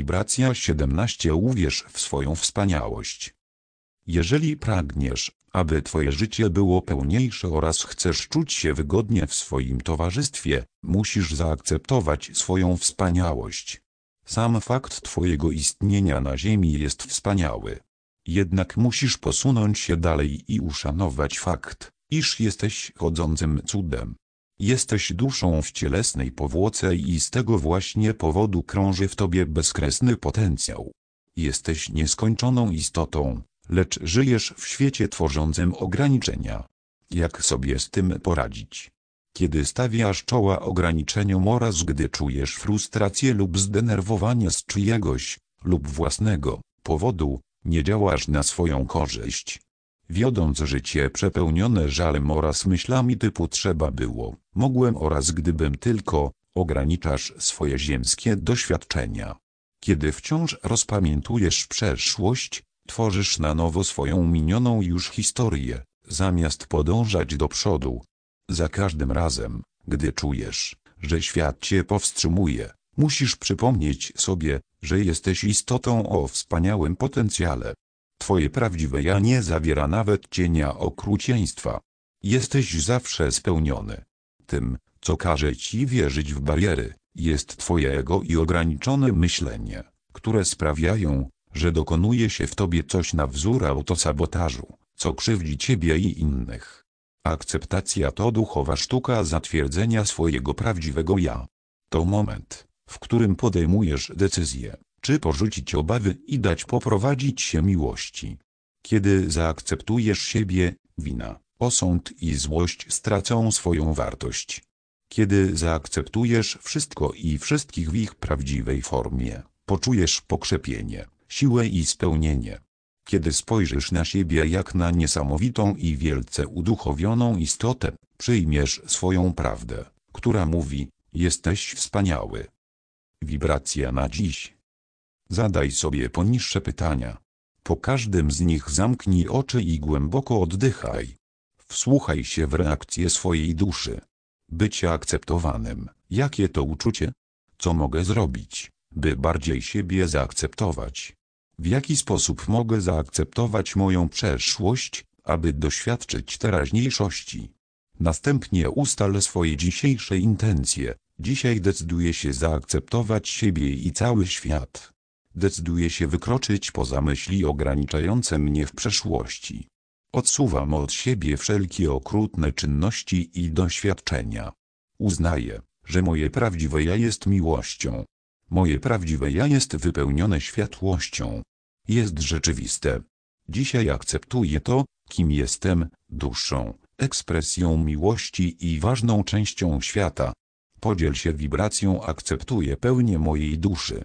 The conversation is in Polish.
Wibracja 17 Uwierz w swoją wspaniałość. Jeżeli pragniesz, aby Twoje życie było pełniejsze oraz chcesz czuć się wygodnie w swoim towarzystwie, musisz zaakceptować swoją wspaniałość. Sam fakt Twojego istnienia na Ziemi jest wspaniały. Jednak musisz posunąć się dalej i uszanować fakt, iż jesteś chodzącym cudem. Jesteś duszą w cielesnej powłoce i z tego właśnie powodu krąży w tobie bezkresny potencjał. Jesteś nieskończoną istotą, lecz żyjesz w świecie tworzącym ograniczenia. Jak sobie z tym poradzić? Kiedy stawiasz czoła ograniczeniom oraz gdy czujesz frustrację lub zdenerwowanie z czyjegoś, lub własnego, powodu, nie działasz na swoją korzyść. Wiodąc życie przepełnione żalem oraz myślami typu trzeba było, mogłem oraz gdybym tylko, ograniczasz swoje ziemskie doświadczenia. Kiedy wciąż rozpamiętujesz przeszłość, tworzysz na nowo swoją minioną już historię, zamiast podążać do przodu. Za każdym razem, gdy czujesz, że świat cię powstrzymuje, musisz przypomnieć sobie, że jesteś istotą o wspaniałym potencjale. Twoje prawdziwe ja nie zawiera nawet cienia okrucieństwa. Jesteś zawsze spełniony. Tym, co każe ci wierzyć w bariery, jest twoje ego i ograniczone myślenie, które sprawiają, że dokonuje się w tobie coś na wzór autosabotażu, co krzywdzi ciebie i innych. Akceptacja to duchowa sztuka zatwierdzenia swojego prawdziwego ja. To moment, w którym podejmujesz decyzję, czy porzucić obawy i dać poprowadzić się miłości. Kiedy zaakceptujesz siebie, wina, osąd i złość stracą swoją wartość. Kiedy zaakceptujesz wszystko i wszystkich w ich prawdziwej formie, poczujesz pokrzepienie, siłę i spełnienie. Kiedy spojrzysz na siebie jak na niesamowitą i wielce uduchowioną istotę, przyjmiesz swoją prawdę, która mówi, jesteś wspaniały. Wibracja na dziś. Zadaj sobie poniższe pytania. Po każdym z nich zamknij oczy i głęboko oddychaj. Wsłuchaj się w reakcję swojej duszy. Bycie akceptowanym. Jakie to uczucie? Co mogę zrobić, by bardziej siebie zaakceptować? W jaki sposób mogę zaakceptować moją przeszłość, aby doświadczyć teraźniejszości? Następnie ustal swoje dzisiejsze intencje. Dzisiaj decyduję się zaakceptować siebie i cały świat. Decyduję się wykroczyć poza myśli ograniczające mnie w przeszłości. Odsuwam od siebie wszelkie okrutne czynności i doświadczenia. Uznaję, że moje prawdziwe ja jest miłością. Moje prawdziwe ja jest wypełnione światłością. Jest rzeczywiste. Dzisiaj akceptuję to, kim jestem, duszą, ekspresją miłości i ważną częścią świata. Podziel się wibracją akceptuję pełnię mojej duszy.